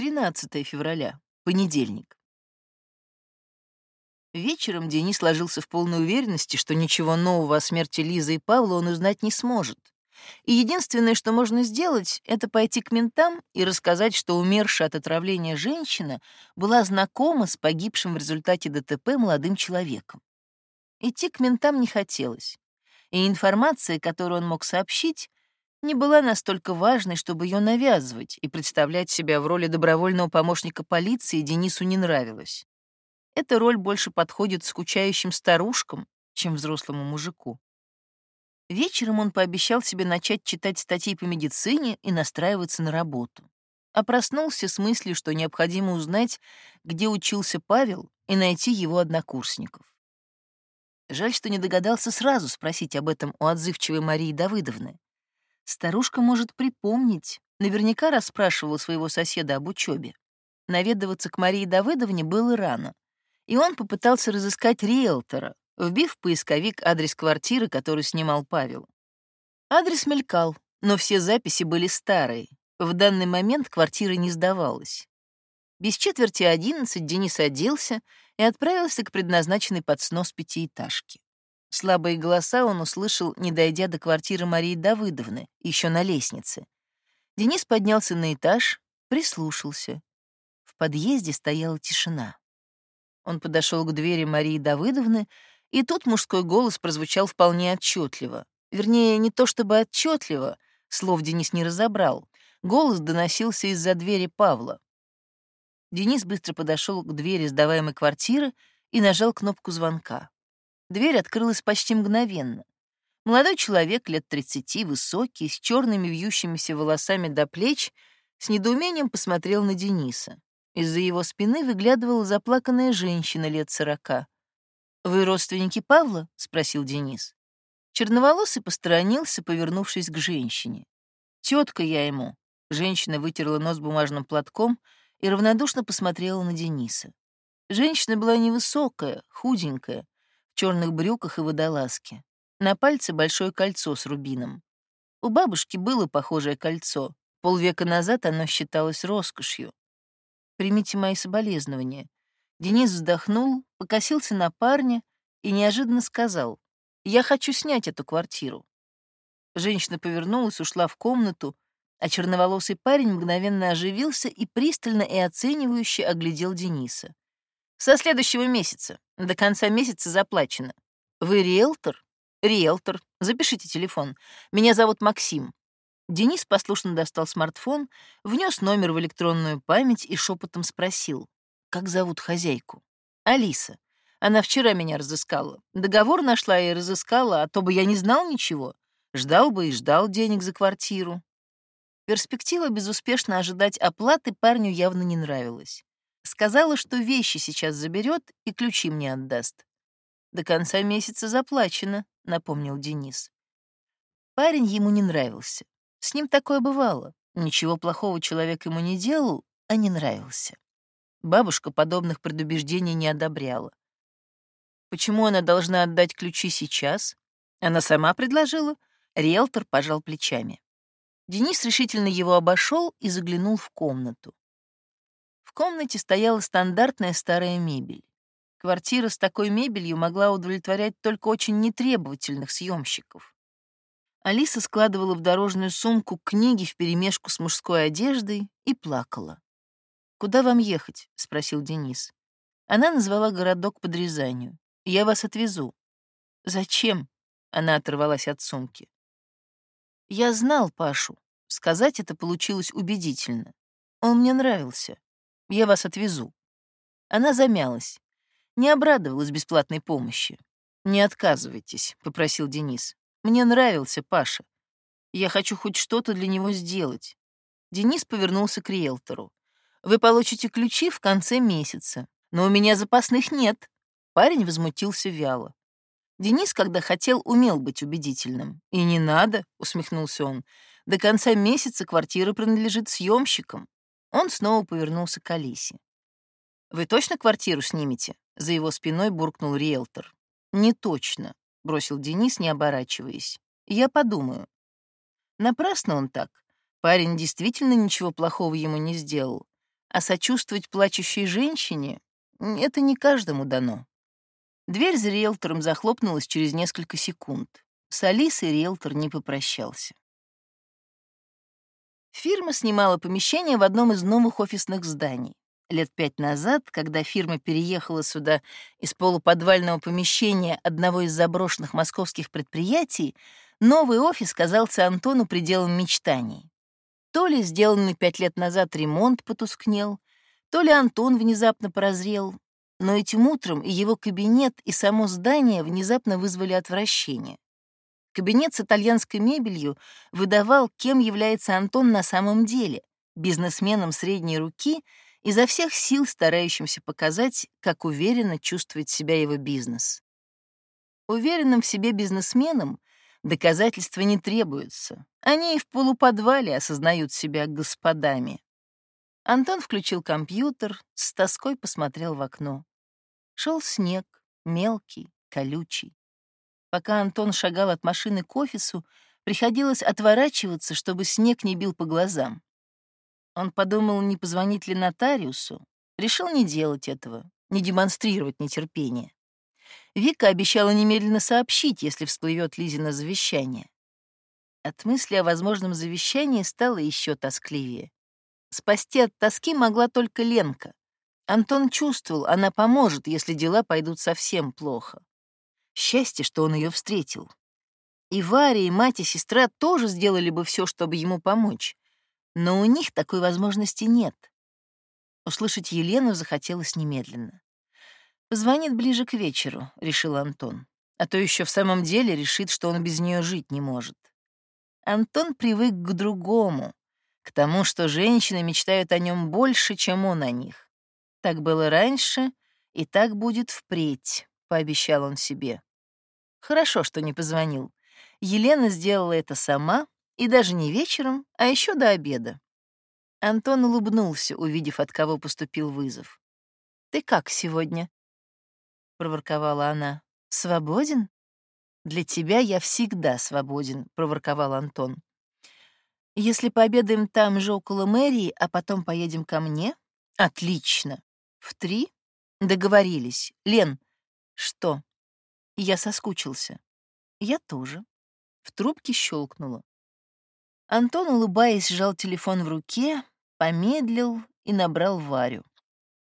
13 февраля, понедельник. Вечером Денис ложился в полной уверенности, что ничего нового о смерти Лизы и Павла он узнать не сможет. И единственное, что можно сделать, это пойти к ментам и рассказать, что умершая от отравления женщина была знакома с погибшим в результате ДТП молодым человеком. Идти к ментам не хотелось, и информация, которую он мог сообщить, не была настолько важной, чтобы ее навязывать, и представлять себя в роли добровольного помощника полиции Денису не нравилось. Эта роль больше подходит скучающим старушкам, чем взрослому мужику. Вечером он пообещал себе начать читать статьи по медицине и настраиваться на работу. А проснулся с мыслью, что необходимо узнать, где учился Павел, и найти его однокурсников. Жаль, что не догадался сразу спросить об этом у отзывчивой Марии Давыдовны. Старушка может припомнить, наверняка расспрашивала своего соседа об учебе. Наведываться к Марии Давыдовне было рано, и он попытался разыскать риэлтора, вбив в поисковик адрес квартиры, которую снимал Павел. Адрес мелькал, но все записи были старые. В данный момент квартира не сдавалась. Без четверти одиннадцать Денис оделся и отправился к предназначенной под снос пятиэтажке. Слабые голоса он услышал, не дойдя до квартиры Марии Давыдовны, еще на лестнице. Денис поднялся на этаж, прислушался. В подъезде стояла тишина. Он подошел к двери Марии Давыдовны, и тут мужской голос прозвучал вполне отчетливо. Вернее, не то чтобы отчетливо, слов Денис не разобрал. Голос доносился из-за двери Павла. Денис быстро подошел к двери сдаваемой квартиры и нажал кнопку звонка. Дверь открылась почти мгновенно. Молодой человек лет 30, высокий, с черными вьющимися волосами до плеч, с недоумением посмотрел на Дениса. Из-за его спины выглядывала заплаканная женщина лет сорока. «Вы родственники Павла?» — спросил Денис. Черноволосый посторонился, повернувшись к женщине. Тетка я ему». Женщина вытерла нос бумажным платком и равнодушно посмотрела на Дениса. Женщина была невысокая, худенькая, черных брюках и водолазке. На пальце большое кольцо с рубином. У бабушки было похожее кольцо. Полвека назад оно считалось роскошью. Примите мои соболезнования. Денис вздохнул, покосился на парня и неожиданно сказал, «Я хочу снять эту квартиру». Женщина повернулась, ушла в комнату, а черноволосый парень мгновенно оживился и пристально и оценивающе оглядел Дениса. Со следующего месяца. До конца месяца заплачено. Вы риэлтор? Риэлтор. Запишите телефон. Меня зовут Максим. Денис послушно достал смартфон, внес номер в электронную память и шепотом спросил, как зовут хозяйку. Алиса. Она вчера меня разыскала. Договор нашла и разыскала, а то бы я не знал ничего. Ждал бы и ждал денег за квартиру. Перспектива безуспешно ожидать оплаты парню явно не нравилась. Сказала, что вещи сейчас заберет и ключи мне отдаст. До конца месяца заплачено, напомнил Денис. Парень ему не нравился. С ним такое бывало. Ничего плохого человек ему не делал, а не нравился. Бабушка подобных предубеждений не одобряла. Почему она должна отдать ключи сейчас? Она сама предложила. Риэлтор пожал плечами. Денис решительно его обошел и заглянул в комнату. В комнате стояла стандартная старая мебель. Квартира с такой мебелью могла удовлетворять только очень нетребовательных съемщиков. Алиса складывала в дорожную сумку книги вперемешку с мужской одеждой и плакала. «Куда вам ехать?» — спросил Денис. Она назвала городок под Рязанью. «Я вас отвезу». «Зачем?» — она оторвалась от сумки. «Я знал Пашу. Сказать это получилось убедительно. Он мне нравился. Я вас отвезу». Она замялась. Не обрадовалась бесплатной помощи. «Не отказывайтесь», — попросил Денис. «Мне нравился Паша. Я хочу хоть что-то для него сделать». Денис повернулся к риэлтору. «Вы получите ключи в конце месяца, но у меня запасных нет». Парень возмутился вяло. Денис, когда хотел, умел быть убедительным. «И не надо», — усмехнулся он. «До конца месяца квартира принадлежит съемщикам. Он снова повернулся к Алисе. «Вы точно квартиру снимете?» За его спиной буркнул риэлтор. «Не точно», — бросил Денис, не оборачиваясь. «Я подумаю». Напрасно он так. Парень действительно ничего плохого ему не сделал. А сочувствовать плачущей женщине — это не каждому дано. Дверь за риэлтором захлопнулась через несколько секунд. С Алисой риэлтор не попрощался. Фирма снимала помещение в одном из новых офисных зданий. Лет пять назад, когда фирма переехала сюда из полуподвального помещения одного из заброшенных московских предприятий, новый офис казался Антону пределом мечтаний. То ли сделанный пять лет назад ремонт потускнел, то ли Антон внезапно прозрел, но этим утром и его кабинет, и само здание внезапно вызвали отвращение. Кабинет с итальянской мебелью выдавал, кем является Антон на самом деле — бизнесменом средней руки — изо всех сил старающимся показать, как уверенно чувствует себя его бизнес. Уверенным в себе бизнесменам доказательства не требуются. Они и в полуподвале осознают себя господами. Антон включил компьютер, с тоской посмотрел в окно. Шел снег, мелкий, колючий. Пока Антон шагал от машины к офису, приходилось отворачиваться, чтобы снег не бил по глазам. Он подумал, не позвонить ли нотариусу, решил не делать этого, не демонстрировать нетерпение. Вика обещала немедленно сообщить, если всплывет Лизина завещание. От мысли о возможном завещании стало еще тоскливее. Спасти от тоски могла только Ленка. Антон чувствовал, она поможет, если дела пойдут совсем плохо. Счастье, что он ее встретил. И Варя, и мать, и сестра тоже сделали бы все, чтобы ему помочь но у них такой возможности нет. Услышать Елену захотелось немедленно. «Позвонит ближе к вечеру», — решил Антон. А то еще в самом деле решит, что он без нее жить не может. Антон привык к другому, к тому, что женщины мечтают о нем больше, чем он о них. Так было раньше, и так будет впредь, — пообещал он себе. Хорошо, что не позвонил. Елена сделала это сама, и даже не вечером, а еще до обеда. Антон улыбнулся, увидев, от кого поступил вызов. «Ты как сегодня?» — проворковала она. «Свободен?» «Для тебя я всегда свободен», — проворковал Антон. «Если пообедаем там же около мэрии, а потом поедем ко мне?» «Отлично. В три?» «Договорились. Лен, что?» Я соскучился. «Я тоже». В трубке щелкнуло. Антон, улыбаясь, сжал телефон в руке, помедлил и набрал Варю.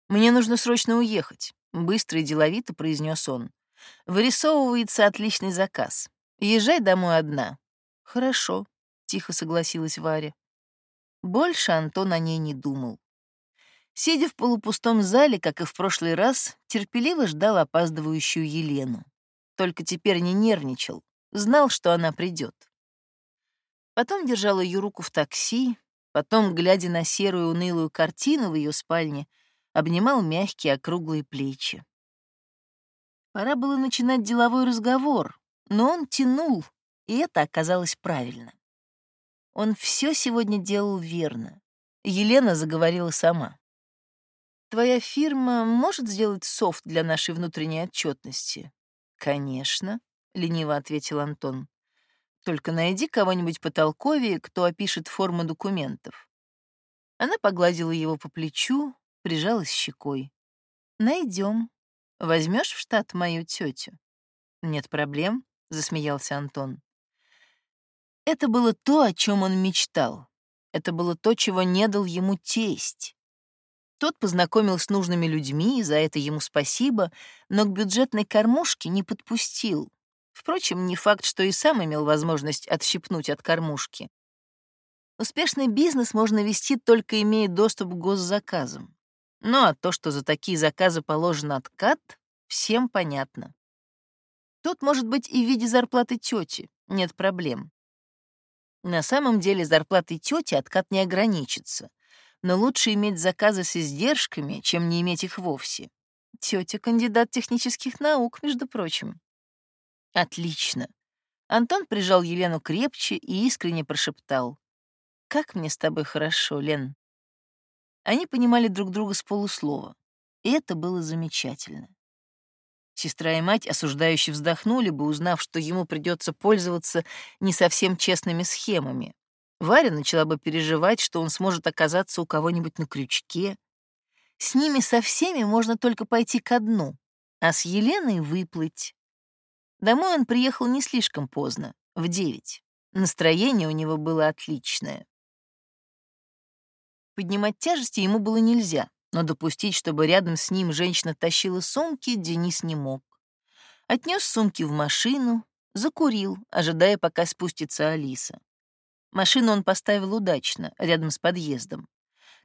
«Мне нужно срочно уехать», — быстро и деловито произнес он. «Вырисовывается отличный заказ. Езжай домой одна». «Хорошо», — тихо согласилась Варя. Больше Антон о ней не думал. Сидя в полупустом зале, как и в прошлый раз, терпеливо ждал опаздывающую Елену. Только теперь не нервничал, знал, что она придет. Потом держал ее руку в такси, потом, глядя на серую унылую картину в ее спальне, обнимал мягкие округлые плечи. Пора было начинать деловой разговор, но он тянул, и это оказалось правильно. Он все сегодня делал верно. Елена заговорила сама. «Твоя фирма может сделать софт для нашей внутренней отчетности?» «Конечно», — лениво ответил Антон. Только найди кого-нибудь потолковее, кто опишет форму документов. Она погладила его по плечу, прижалась щекой. Найдем. Возьмешь в штат мою тетю? Нет проблем, засмеялся Антон. Это было то, о чем он мечтал. Это было то, чего не дал ему тесть. Тот познакомил с нужными людьми, за это ему спасибо, но к бюджетной кормушке не подпустил. Впрочем, не факт, что и сам имел возможность отщипнуть от кормушки. Успешный бизнес можно вести, только имея доступ к госзаказам. Ну а то, что за такие заказы положен откат, всем понятно. Тут может быть и в виде зарплаты тети, нет проблем. На самом деле зарплаты тети откат не ограничится, но лучше иметь заказы с издержками, чем не иметь их вовсе. Тетя кандидат технических наук, между прочим. Отлично. Антон прижал Елену крепче и искренне прошептал. «Как мне с тобой хорошо, Лен». Они понимали друг друга с полуслова, и это было замечательно. Сестра и мать осуждающе вздохнули бы, узнав, что ему придется пользоваться не совсем честными схемами. Варя начала бы переживать, что он сможет оказаться у кого-нибудь на крючке, С ними со всеми можно только пойти ко дну, а с Еленой выплыть. Домой он приехал не слишком поздно, в девять. Настроение у него было отличное. Поднимать тяжести ему было нельзя, но допустить, чтобы рядом с ним женщина тащила сумки, Денис не мог. Отнес сумки в машину, закурил, ожидая, пока спустится Алиса. Машину он поставил удачно, рядом с подъездом.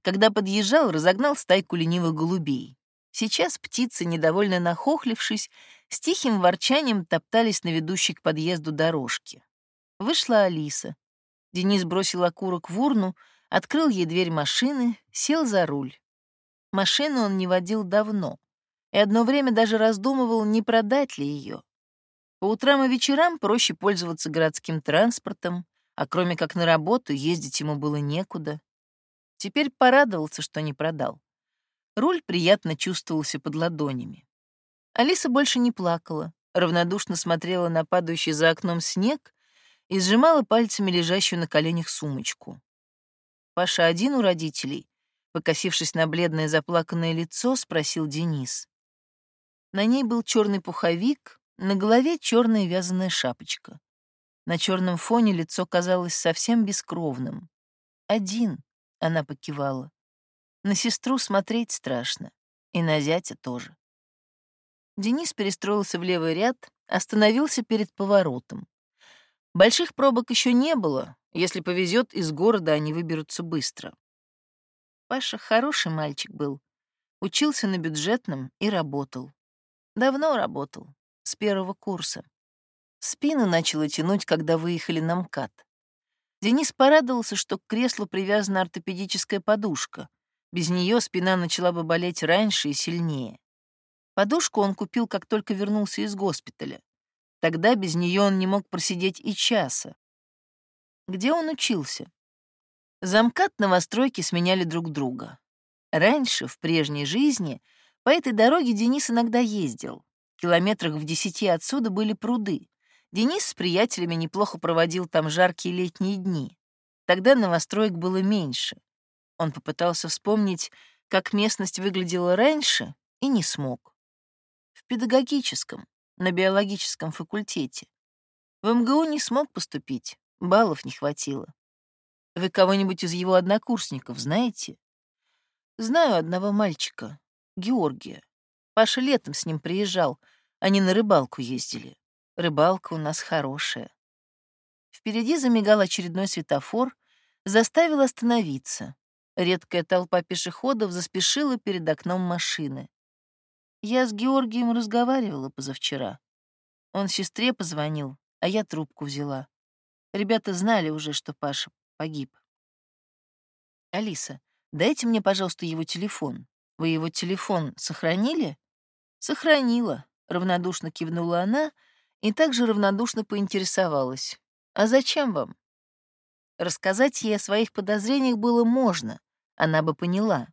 Когда подъезжал, разогнал стайку ленивых голубей. Сейчас птицы, недовольно нахохлившись, с тихим ворчанием топтались на ведущей к подъезду дорожке. Вышла Алиса. Денис бросил окурок в урну, открыл ей дверь машины, сел за руль. Машину он не водил давно и одно время даже раздумывал, не продать ли ее. По утрам и вечерам проще пользоваться городским транспортом, а кроме как на работу ездить ему было некуда. Теперь порадовался, что не продал. Руль приятно чувствовался под ладонями. Алиса больше не плакала, равнодушно смотрела на падающий за окном снег и сжимала пальцами лежащую на коленях сумочку. Паша один у родителей, покосившись на бледное заплаканное лицо, спросил Денис. На ней был черный пуховик, на голове черная вязаная шапочка. На черном фоне лицо казалось совсем бескровным. Один, она покивала. На сестру смотреть страшно, и на зятя тоже. Денис перестроился в левый ряд, остановился перед поворотом. Больших пробок еще не было. Если повезет, из города они выберутся быстро. Паша хороший мальчик был. Учился на бюджетном и работал. Давно работал, с первого курса. Спину начало тянуть, когда выехали на МКАД. Денис порадовался, что к креслу привязана ортопедическая подушка. Без нее спина начала бы болеть раньше и сильнее. Подушку он купил, как только вернулся из госпиталя. Тогда без нее он не мог просидеть и часа. Где он учился? Замкат новостройки сменяли друг друга. Раньше, в прежней жизни, по этой дороге Денис иногда ездил. Километрах в десяти отсюда были пруды. Денис с приятелями неплохо проводил там жаркие летние дни. Тогда новостроек было меньше. Он попытался вспомнить, как местность выглядела раньше, и не смог педагогическом, на биологическом факультете. В МГУ не смог поступить, баллов не хватило. Вы кого-нибудь из его однокурсников знаете? Знаю одного мальчика, Георгия. Паша летом с ним приезжал, они на рыбалку ездили. Рыбалка у нас хорошая. Впереди замигал очередной светофор, заставил остановиться. Редкая толпа пешеходов заспешила перед окном машины. Я с Георгием разговаривала позавчера. Он сестре позвонил, а я трубку взяла. Ребята знали уже, что Паша погиб. «Алиса, дайте мне, пожалуйста, его телефон. Вы его телефон сохранили?» «Сохранила», — равнодушно кивнула она и также равнодушно поинтересовалась. «А зачем вам?» Рассказать ей о своих подозрениях было можно, она бы поняла.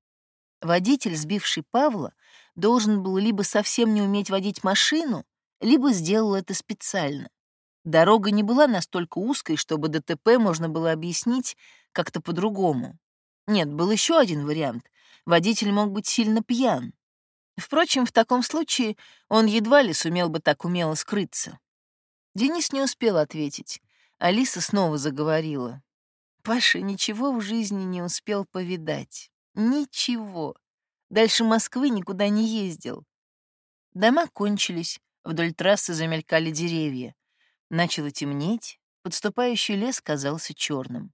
Водитель, сбивший Павла, должен был либо совсем не уметь водить машину, либо сделал это специально. Дорога не была настолько узкой, чтобы ДТП можно было объяснить как-то по-другому. Нет, был еще один вариант. Водитель мог быть сильно пьян. Впрочем, в таком случае он едва ли сумел бы так умело скрыться. Денис не успел ответить. Алиса снова заговорила. Паша ничего в жизни не успел повидать. Ничего. Дальше Москвы никуда не ездил. Дома кончились, вдоль трассы замелькали деревья. Начало темнеть, подступающий лес казался черным.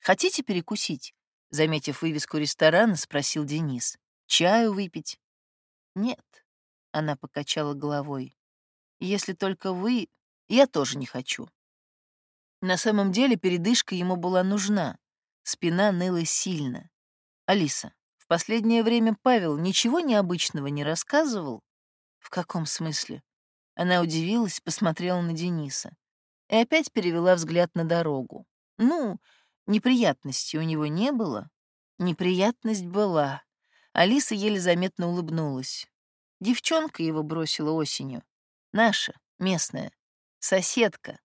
«Хотите перекусить?» — заметив вывеску ресторана, спросил Денис. «Чаю выпить?» «Нет», — она покачала головой. «Если только вы, я тоже не хочу». На самом деле передышка ему была нужна. Спина ныла сильно. «Алиса, в последнее время Павел ничего необычного не рассказывал?» «В каком смысле?» Она удивилась, посмотрела на Дениса и опять перевела взгляд на дорогу. «Ну, неприятностей у него не было?» «Неприятность была». Алиса еле заметно улыбнулась. Девчонка его бросила осенью. Наша, местная, соседка.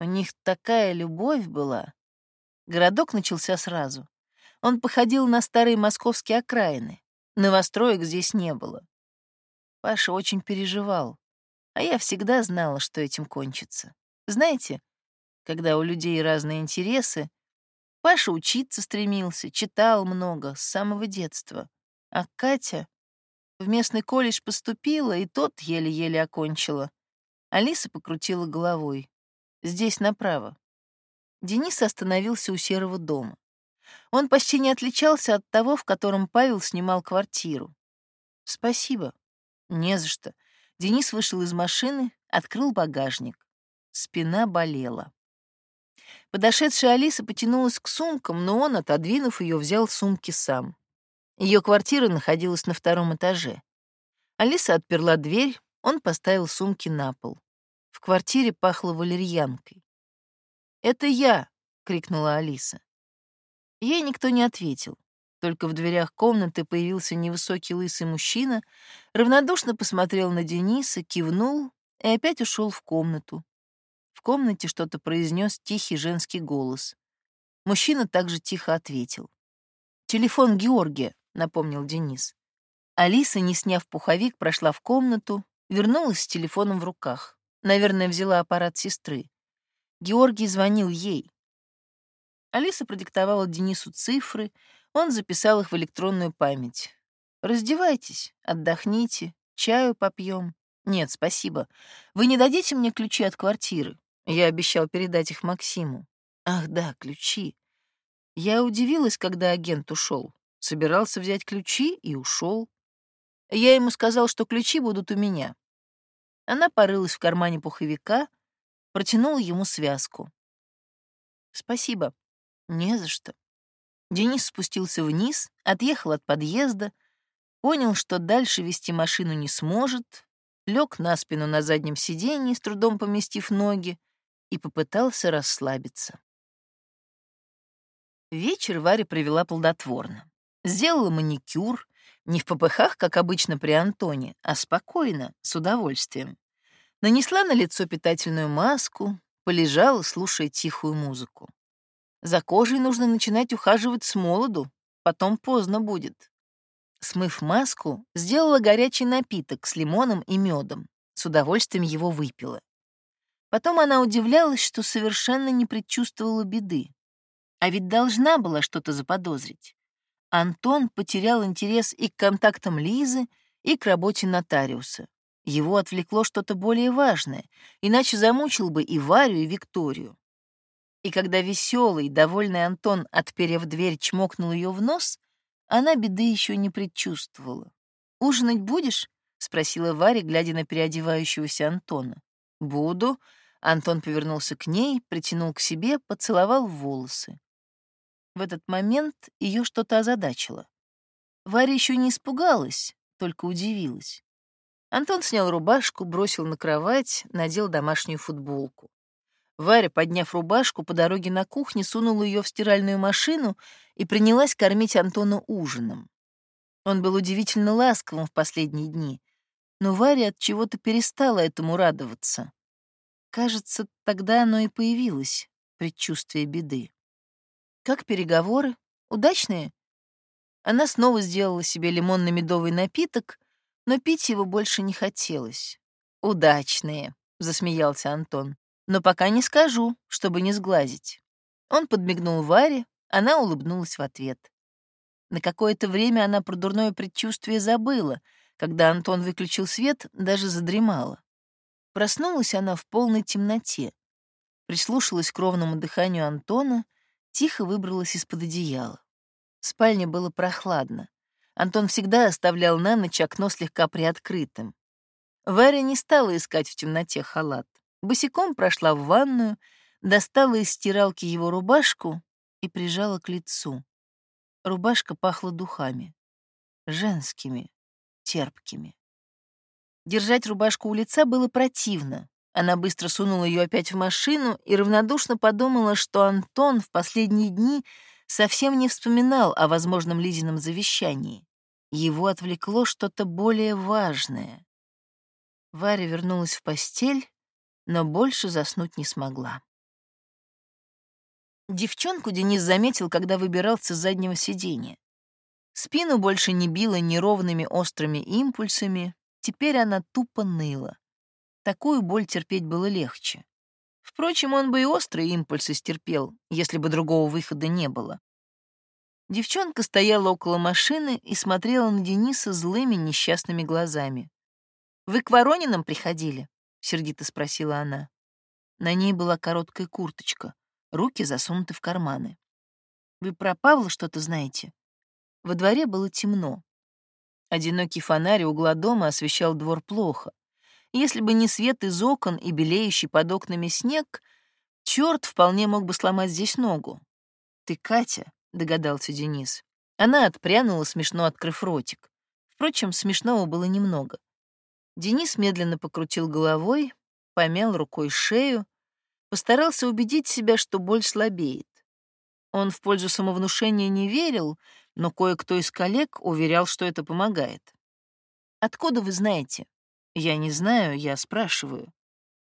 У них такая любовь была. Городок начался сразу. Он походил на старые московские окраины. Новостроек здесь не было. Паша очень переживал, а я всегда знала, что этим кончится. Знаете, когда у людей разные интересы, Паша учиться стремился, читал много, с самого детства. А Катя в местный колледж поступила, и тот еле-еле окончила. Алиса покрутила головой. Здесь направо. Денис остановился у серого дома. Он почти не отличался от того, в котором Павел снимал квартиру. «Спасибо». «Не за что». Денис вышел из машины, открыл багажник. Спина болела. Подошедшая Алиса потянулась к сумкам, но он, отодвинув ее, взял сумки сам. Ее квартира находилась на втором этаже. Алиса отперла дверь, он поставил сумки на пол. В квартире пахло валерьянкой. «Это я!» — крикнула Алиса. Ей никто не ответил. Только в дверях комнаты появился невысокий лысый мужчина, равнодушно посмотрел на Дениса, кивнул и опять ушел в комнату. В комнате что-то произнес тихий женский голос. Мужчина также тихо ответил. «Телефон Георгия», — напомнил Денис. Алиса, не сняв пуховик, прошла в комнату, вернулась с телефоном в руках. Наверное, взяла аппарат сестры. Георгий звонил ей. Алиса продиктовала Денису цифры, он записал их в электронную память. «Раздевайтесь, отдохните, чаю попьем. Нет, спасибо. Вы не дадите мне ключи от квартиры? Я обещал передать их Максиму. Ах да, ключи. Я удивилась, когда агент ушел. Собирался взять ключи и ушел. Я ему сказал, что ключи будут у меня. Она порылась в кармане пуховика, протянула ему связку. «Спасибо», не за что. Денис спустился вниз, отъехал от подъезда, понял, что дальше вести машину не сможет, лег на спину на заднем сиденье, с трудом поместив ноги, и попытался расслабиться. Вечер Варя провела плодотворно. Сделала маникюр, не в попыхах, как обычно при Антоне, а спокойно, с удовольствием. Нанесла на лицо питательную маску, полежала, слушая тихую музыку. За кожей нужно начинать ухаживать с молоду, потом поздно будет. Смыв маску, сделала горячий напиток с лимоном и медом. С удовольствием его выпила. Потом она удивлялась, что совершенно не предчувствовала беды. А ведь должна была что-то заподозрить. Антон потерял интерес и к контактам Лизы, и к работе нотариуса. Его отвлекло что-то более важное, иначе замучил бы и Варю, и Викторию. И когда веселый, довольный Антон, отперев дверь, чмокнул ее в нос, она беды еще не предчувствовала. «Ужинать будешь?» — спросила Варя, глядя на переодевающегося Антона. «Буду». Антон повернулся к ней, притянул к себе, поцеловал в волосы. В этот момент ее что-то озадачило. Варя еще не испугалась, только удивилась. Антон снял рубашку, бросил на кровать, надел домашнюю футболку. Варя, подняв рубашку, по дороге на кухне сунула ее в стиральную машину и принялась кормить Антона ужином. Он был удивительно ласковым в последние дни, но Варя от чего-то перестала этому радоваться. Кажется, тогда оно и появилось, предчувствие беды. Как переговоры? Удачные? Она снова сделала себе лимонно-медовый напиток, но пить его больше не хотелось. «Удачные», — засмеялся Антон но пока не скажу, чтобы не сглазить». Он подмигнул Варе, она улыбнулась в ответ. На какое-то время она про дурное предчувствие забыла. Когда Антон выключил свет, даже задремала. Проснулась она в полной темноте. Прислушалась к ровному дыханию Антона, тихо выбралась из-под одеяла. В спальне было прохладно. Антон всегда оставлял на ночь окно слегка приоткрытым. Варя не стала искать в темноте халат. Босиком прошла в ванную, достала из стиралки его рубашку и прижала к лицу. Рубашка пахла духами. Женскими, терпкими. Держать рубашку у лица было противно. Она быстро сунула ее опять в машину и равнодушно подумала, что Антон в последние дни совсем не вспоминал о возможном Лизином завещании. Его отвлекло что-то более важное. Варя вернулась в постель но больше заснуть не смогла. Девчонку Денис заметил, когда выбирался с заднего сиденья. Спину больше не било неровными острыми импульсами, теперь она тупо ныла. Такую боль терпеть было легче. Впрочем, он бы и острые импульсы стерпел, если бы другого выхода не было. Девчонка стояла около машины и смотрела на Дениса злыми несчастными глазами. «Вы к Ворониным приходили?» — сердито спросила она. На ней была короткая курточка, руки засунуты в карманы. «Вы про Павла что-то знаете?» Во дворе было темно. Одинокий фонарь угла дома освещал двор плохо. Если бы не свет из окон и белеющий под окнами снег, черт вполне мог бы сломать здесь ногу. «Ты Катя», — догадался Денис. Она отпрянула, смешно открыв ротик. Впрочем, смешного было немного. Денис медленно покрутил головой, помял рукой шею, постарался убедить себя, что боль слабеет. Он в пользу самовнушения не верил, но кое-кто из коллег уверял, что это помогает. «Откуда вы знаете?» «Я не знаю, я спрашиваю».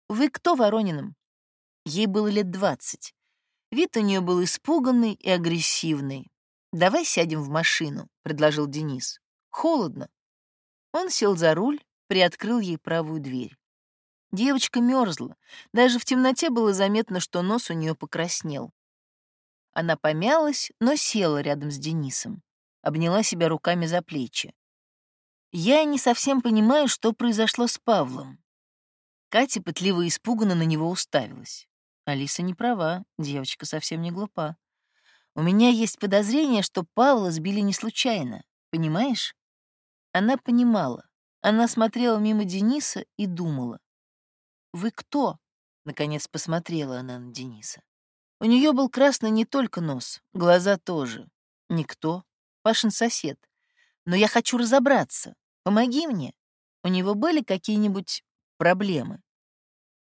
«Вы кто Ворониным?» Ей было лет двадцать. Вид у нее был испуганный и агрессивный. «Давай сядем в машину», — предложил Денис. «Холодно». Он сел за руль, приоткрыл ей правую дверь. Девочка мерзла. Даже в темноте было заметно, что нос у нее покраснел. Она помялась, но села рядом с Денисом. Обняла себя руками за плечи. Я не совсем понимаю, что произошло с Павлом. Катя пытливо и испуганно на него уставилась. Алиса не права, девочка совсем не глупа. У меня есть подозрение, что Павла сбили не случайно, понимаешь? Она понимала. Она смотрела мимо Дениса и думала. «Вы кто?» — наконец посмотрела она на Дениса. У нее был красный не только нос, глаза тоже. Никто. Пашин сосед. Но я хочу разобраться. Помоги мне. У него были какие-нибудь проблемы?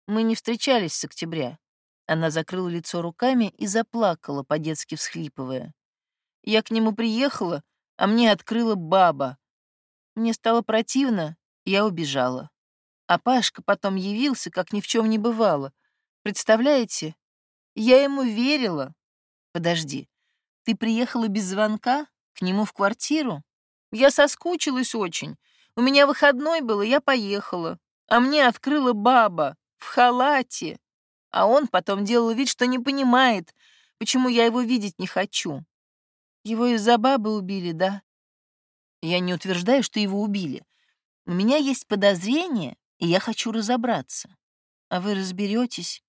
Мы не встречались с октября. Она закрыла лицо руками и заплакала, по-детски всхлипывая. Я к нему приехала, а мне открыла баба. Мне стало противно, я убежала. А Пашка потом явился, как ни в чем не бывало. Представляете, я ему верила. Подожди, ты приехала без звонка к нему в квартиру? Я соскучилась очень. У меня выходной был, и я поехала. А мне открыла баба в халате. А он потом делал вид, что не понимает, почему я его видеть не хочу. Его из-за бабы убили, да? Я не утверждаю, что его убили. У меня есть подозрение, и я хочу разобраться. А вы разберетесь?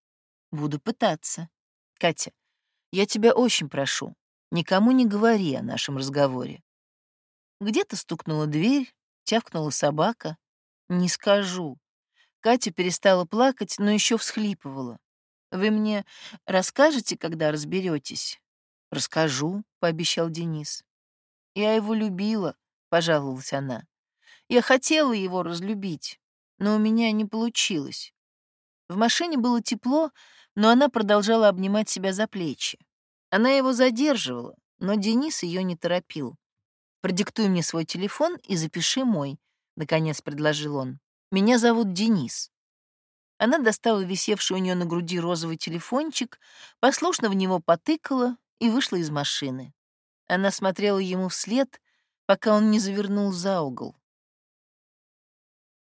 Буду пытаться. Катя, я тебя очень прошу, никому не говори о нашем разговоре. Где-то стукнула дверь, тявкнула собака. Не скажу. Катя перестала плакать, но еще всхлипывала. Вы мне расскажете, когда разберетесь? Расскажу, пообещал Денис. Я его любила, пожаловалась она. Я хотела его разлюбить, но у меня не получилось. В машине было тепло, но она продолжала обнимать себя за плечи. Она его задерживала, но Денис ее не торопил. «Продиктуй мне свой телефон и запиши мой», — наконец предложил он. «Меня зовут Денис». Она достала висевший у нее на груди розовый телефончик, послушно в него потыкала и вышла из машины. Она смотрела ему вслед, пока он не завернул за угол.